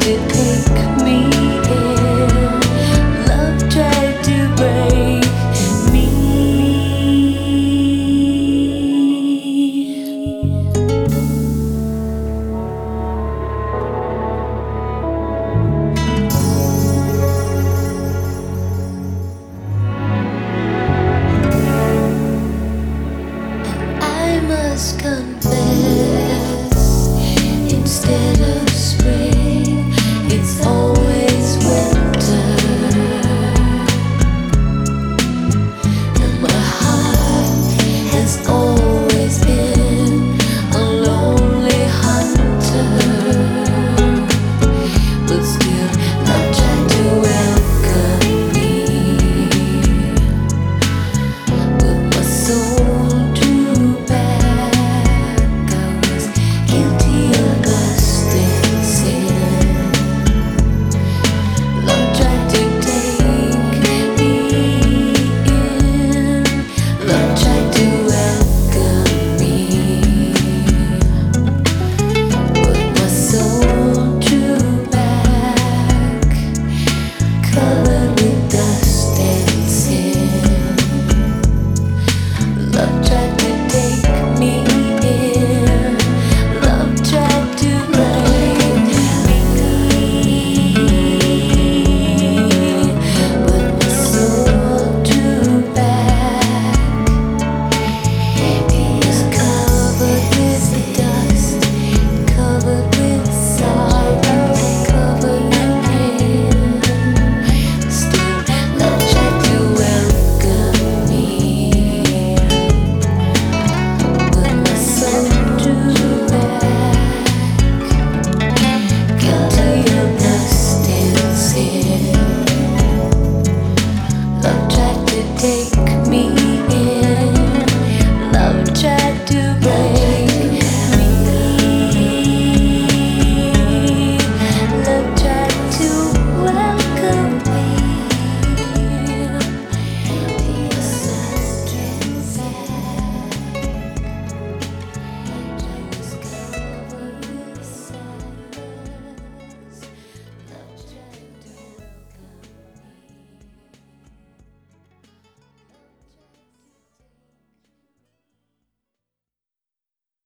to take me.